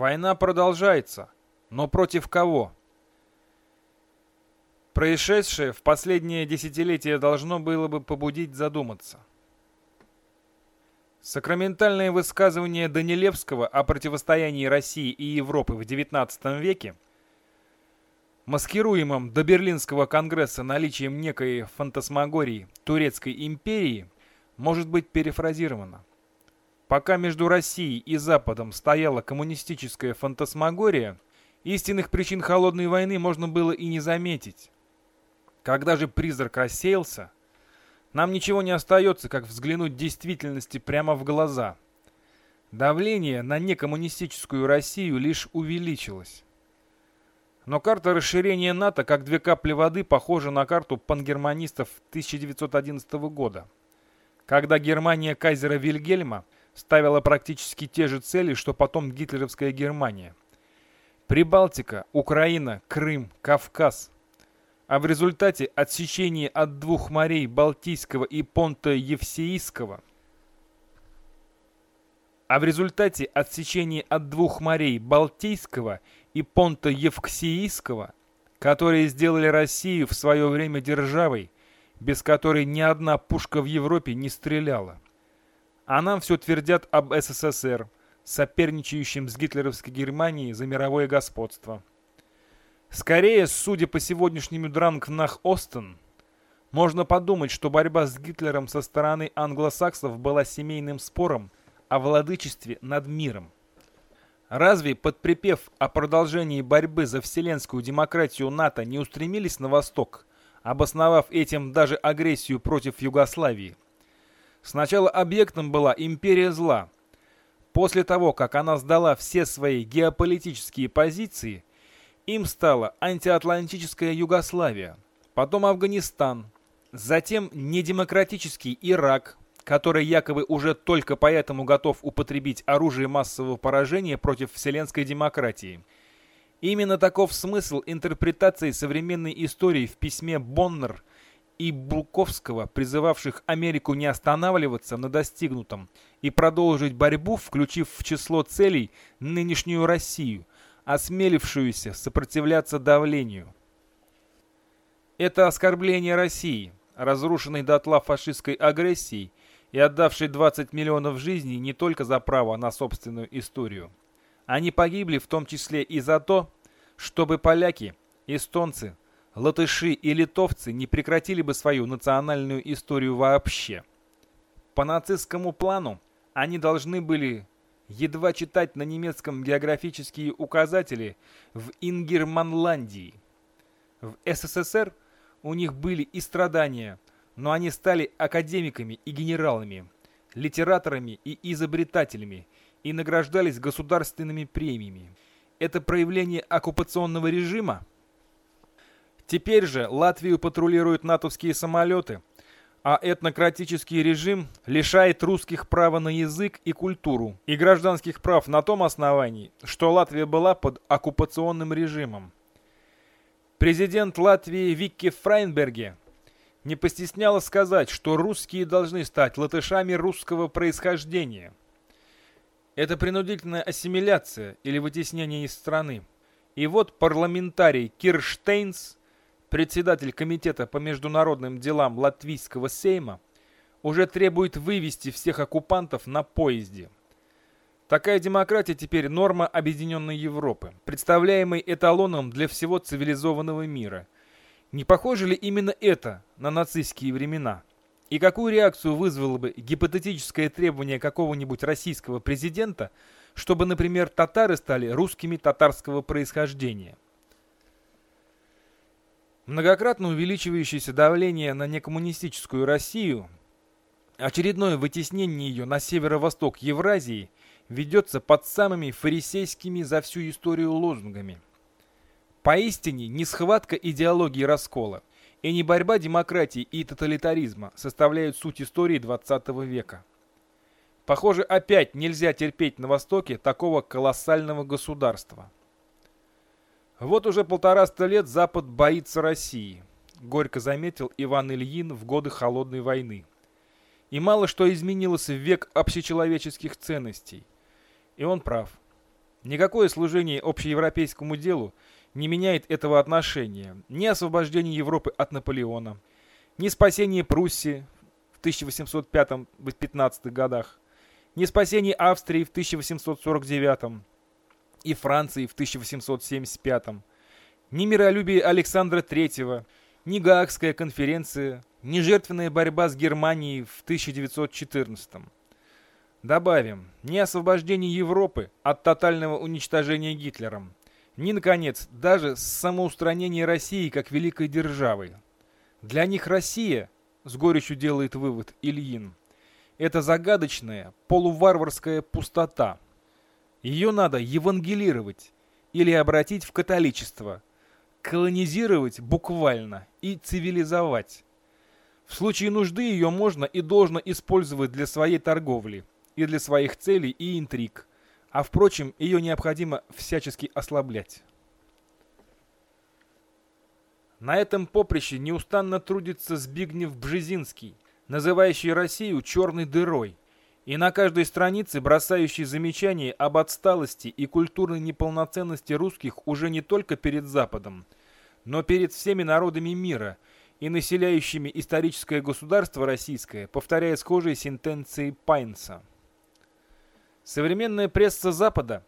Война продолжается, но против кого? Происшедшее в последнее десятилетие должно было бы побудить задуматься. Сакраментальное высказывание Данилевского о противостоянии России и Европы в XIX веке, маскируемом до Берлинского конгресса наличием некой фантасмагории Турецкой империи, может быть перефразировано. Пока между Россией и Западом стояла коммунистическая фантасмагория, истинных причин холодной войны можно было и не заметить. Когда же призрак рассеялся, нам ничего не остается, как взглянуть действительности прямо в глаза. Давление на некоммунистическую Россию лишь увеличилось. Но карта расширения НАТО, как две капли воды, похожа на карту пангерманистов 1911 года, когда Германия кайзера Вильгельма – ставила практически те же цели, что потом гитлеровская Германия. Прибалтика, Украина, Крым, Кавказ. А в результате отсечения от двух морей Балтийского и Понто-Евсеийского а в результате отсечения от двух морей Балтийского и Понто-Евксиийского, которые сделали Россию в свое время державой, без которой ни одна пушка в Европе не стреляла. А нам все твердят об СССР, соперничающем с гитлеровской Германией за мировое господство. Скорее, судя по сегодняшнему дранг нах Остен, можно подумать, что борьба с Гитлером со стороны англосаксов была семейным спором о владычестве над миром. Разве под припев о продолжении борьбы за вселенскую демократию НАТО не устремились на восток, обосновав этим даже агрессию против Югославии? Сначала объектом была империя зла. После того, как она сдала все свои геополитические позиции, им стала антиатлантическая Югославия, потом Афганистан, затем недемократический Ирак, который якобы уже только поэтому готов употребить оружие массового поражения против вселенской демократии. Именно таков смысл интерпретации современной истории в письме Боннер и Булковского, призывавших Америку не останавливаться на достигнутом и продолжить борьбу, включив в число целей нынешнюю Россию, осмелившуюся сопротивляться давлению. Это оскорбление России, разрушенной дотла фашистской агрессией и отдавшей 20 миллионов жизней не только за право на собственную историю. Они погибли в том числе и за то, чтобы поляки, эстонцы, латыши и литовцы не прекратили бы свою национальную историю вообще. По нацистскому плану они должны были едва читать на немецком географические указатели в Ингерманландии. В СССР у них были и страдания, но они стали академиками и генералами, литераторами и изобретателями и награждались государственными премиями. Это проявление оккупационного режима Теперь же Латвию патрулируют натовские самолеты, а этнократический режим лишает русских права на язык и культуру и гражданских прав на том основании, что Латвия была под оккупационным режимом. Президент Латвии Викки Фрайнберге не постеснялась сказать, что русские должны стать латышами русского происхождения. Это принудительная ассимиляция или вытеснение из страны. И вот парламентарий Кирштейнс председатель Комитета по международным делам Латвийского Сейма, уже требует вывести всех оккупантов на поезде. Такая демократия теперь норма Объединенной Европы, представляемой эталоном для всего цивилизованного мира. Не похоже ли именно это на нацистские времена? И какую реакцию вызвало бы гипотетическое требование какого-нибудь российского президента, чтобы, например, татары стали русскими татарского происхождения? Многократно увеличивающееся давление на некоммунистическую Россию, очередное вытеснение ее на северо-восток Евразии ведется под самыми фарисейскими за всю историю лозунгами. Поистине не схватка идеологии раскола и не борьба демократии и тоталитаризма составляют суть истории 20 века. Похоже, опять нельзя терпеть на Востоке такого колоссального государства. Вот уже полтораста лет Запад боится России, горько заметил Иван Ильин в годы Холодной войны. И мало что изменилось в век общечеловеческих ценностей. И он прав. Никакое служение общеевропейскому делу не меняет этого отношения. Ни освобождение Европы от Наполеона, ни спасение Пруссии в 1805-15 годах, ни спасение Австрии в 1849 и Франции в 1875, ни миролюбие Александра III, ни Гаагская конференция, ни жертвенная борьба с Германией в 1914 Добавим, ни освобождение Европы от тотального уничтожения Гитлером, ни, наконец, даже самоустранение России как великой державы. Для них Россия, с горечью делает вывод Ильин, это загадочная, полуварварская пустота. Ее надо евангелировать или обратить в католичество, колонизировать буквально и цивилизовать. В случае нужды ее можно и должно использовать для своей торговли и для своих целей и интриг, а впрочем, ее необходимо всячески ослаблять. На этом поприще неустанно трудится Збигнев Бжезинский, называющий Россию черной дырой, и на каждой странице бросающий замечания об отсталости и культурной неполноценности русских уже не только перед Западом, но перед всеми народами мира и населяющими историческое государство российское, повторяя схожие сентенции Пайнса. Современная пресса Запада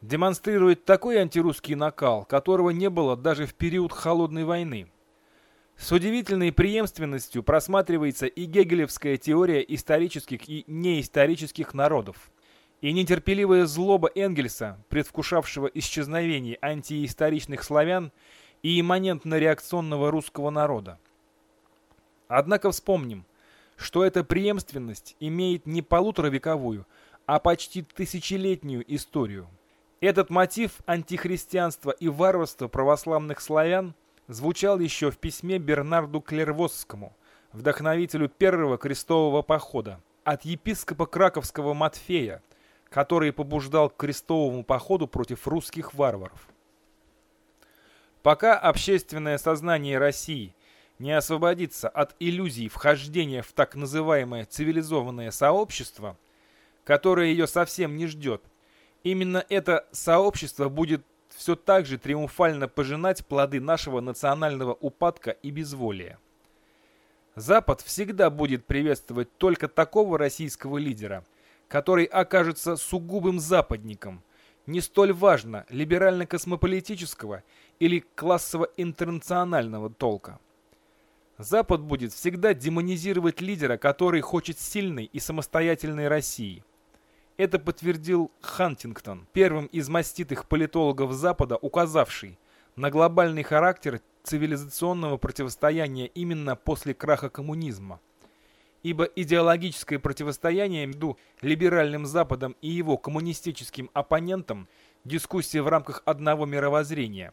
демонстрирует такой антирусский накал, которого не было даже в период Холодной войны. С удивительной преемственностью просматривается и гегелевская теория исторических и неисторических народов, и нетерпеливая злоба Энгельса, предвкушавшего исчезновение антиисторичных славян и имманентно-реакционного русского народа. Однако вспомним, что эта преемственность имеет не полуторавековую, а почти тысячелетнюю историю. Этот мотив антихристианства и варварства православных славян звучал еще в письме Бернарду Клервосскому, вдохновителю первого крестового похода, от епископа Краковского Матфея, который побуждал к крестовому походу против русских варваров. Пока общественное сознание России не освободится от иллюзий вхождения в так называемое цивилизованное сообщество – которое ее совсем не ждет. Именно это сообщество будет все так же триумфально пожинать плоды нашего национального упадка и безволия. Запад всегда будет приветствовать только такого российского лидера, который окажется сугубым западником, не столь важно либерально-космополитического или классово-интернационального толка. Запад будет всегда демонизировать лидера, который хочет сильной и самостоятельной России – это подтвердил Хантингтон, первым из маститых политологов Запада, указавший на глобальный характер цивилизационного противостояния именно после краха коммунизма. Ибо идеологическое противостояние между либеральным Западом и его коммунистическим оппонентом – дискуссия в рамках одного мировоззрения,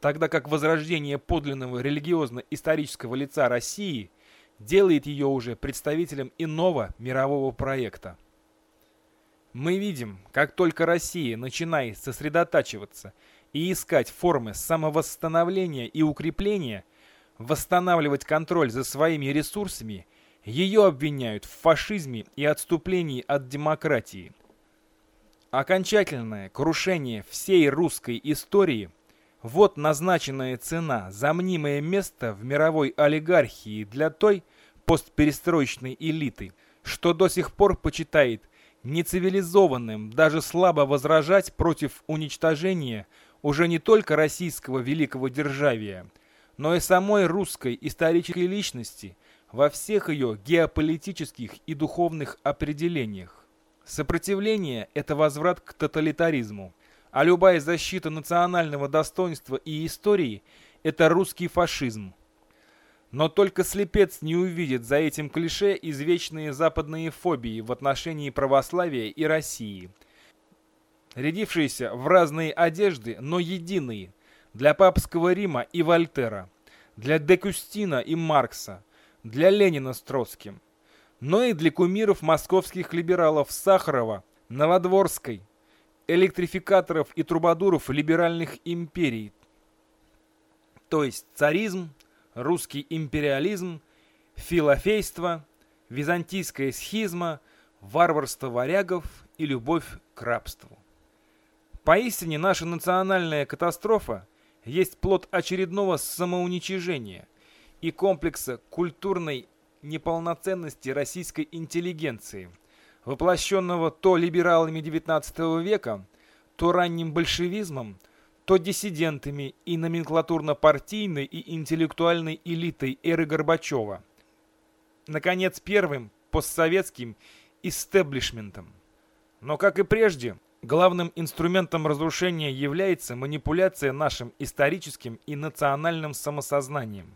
тогда как возрождение подлинного религиозно-исторического лица России делает ее уже представителем иного мирового проекта. Мы видим, как только Россия начинает сосредотачиваться и искать формы самовосстановления и укрепления, восстанавливать контроль за своими ресурсами, ее обвиняют в фашизме и отступлении от демократии. Окончательное крушение всей русской истории – вот назначенная цена за мнимое место в мировой олигархии для той постперестроечной элиты, что до сих пор почитает – нецивилизованным даже слабо возражать против уничтожения уже не только российского великого державия, но и самой русской исторической личности во всех ее геополитических и духовных определениях. Сопротивление – это возврат к тоталитаризму, а любая защита национального достоинства и истории – это русский фашизм. Но только слепец не увидит за этим клише извечные западные фобии в отношении православия и России. Рядившиеся в разные одежды, но единые, для папского Рима и Вольтера, для Декустина и Маркса, для Ленина с Троцким, но и для кумиров московских либералов Сахарова, Новодворской, электрификаторов и трубадуров либеральных империй, то есть царизм, русский империализм, филофейство, византийская схизма, варварство варягов и любовь к рабству. Поистине наша национальная катастрофа есть плод очередного самоуничижения и комплекса культурной неполноценности российской интеллигенции, воплощенного то либералами XIX века, то ранним большевизмом, то диссидентами и номенклатурно-партийной и интеллектуальной элитой эры Горбачева. Наконец, первым постсоветским истеблишментом. Но, как и прежде, главным инструментом разрушения является манипуляция нашим историческим и национальным самосознанием.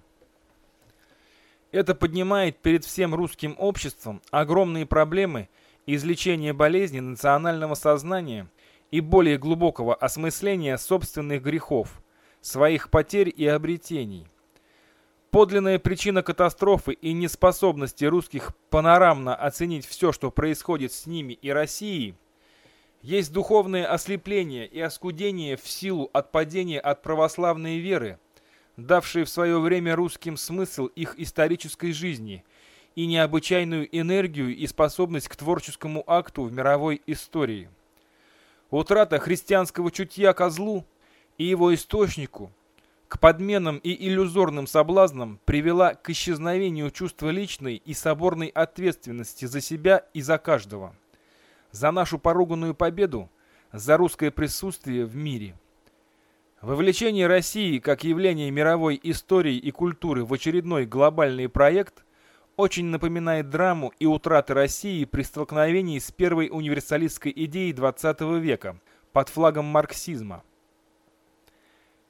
Это поднимает перед всем русским обществом огромные проблемы излечения болезни национального сознания и более глубокого осмысления собственных грехов, своих потерь и обретений. Подлинная причина катастрофы и неспособности русских панорамно оценить все, что происходит с ними и Россией, есть духовное ослепление и оскудение в силу отпадения от православной веры – давшие в свое время русским смысл их исторической жизни и необычайную энергию и способность к творческому акту в мировой истории. Утрата христианского чутья козлу и его источнику к подменам и иллюзорным соблазнам привела к исчезновению чувства личной и соборной ответственности за себя и за каждого, за нашу поруганную победу, за русское присутствие в мире. Вовлечение России как явление мировой истории и культуры в очередной глобальный проект очень напоминает драму и утраты России при столкновении с первой универсалистской идеей XX века под флагом марксизма.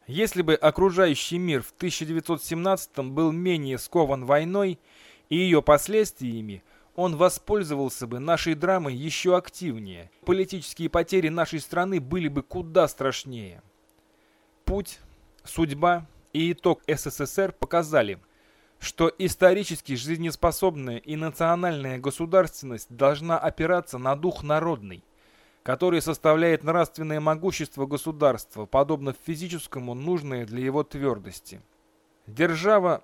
Если бы окружающий мир в 1917 был менее скован войной и ее последствиями, он воспользовался бы нашей драмой еще активнее. Политические потери нашей страны были бы куда страшнее. Путь, судьба и итог СССР показали, что исторически жизнеспособная и национальная государственность должна опираться на дух народный, который составляет нравственное могущество государства, подобно физическому, нужное для его твердости. Держава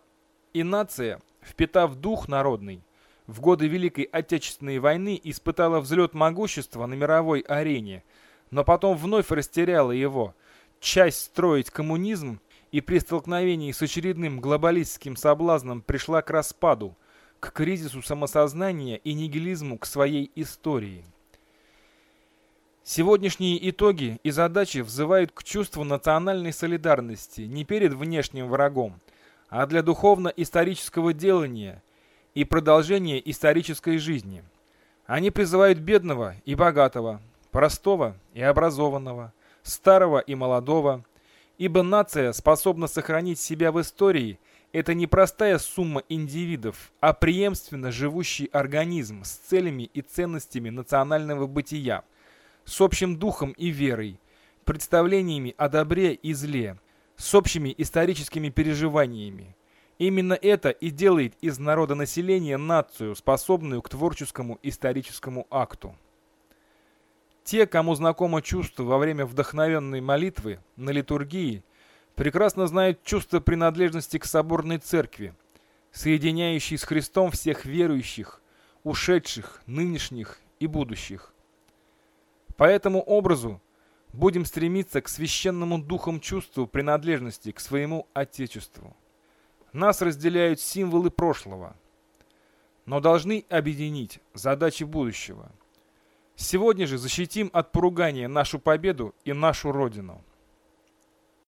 и нация, впитав дух народный, в годы Великой Отечественной войны испытала взлет могущества на мировой арене, но потом вновь растеряла его – часть строить коммунизм и при столкновении с очередным глобалистским соблазном пришла к распаду, к кризису самосознания и нигилизму к своей истории. Сегодняшние итоги и задачи взывают к чувству национальной солидарности не перед внешним врагом, а для духовно-исторического делания и продолжения исторической жизни. Они призывают бедного и богатого, простого и образованного – старого и молодого, ибо нация способна сохранить себя в истории – это не простая сумма индивидов, а преемственно живущий организм с целями и ценностями национального бытия, с общим духом и верой, представлениями о добре и зле, с общими историческими переживаниями. Именно это и делает из народа населения нацию, способную к творческому историческому акту. Те, кому знакомо чувство во время вдохновенной молитвы на литургии, прекрасно знают чувство принадлежности к соборной церкви, соединяющей с Христом всех верующих, ушедших, нынешних и будущих. По этому образу будем стремиться к священному духом чувству принадлежности к своему Отечеству. Нас разделяют символы прошлого, но должны объединить задачи будущего – Сегодня же защитим от поругания нашу победу и нашу Родину.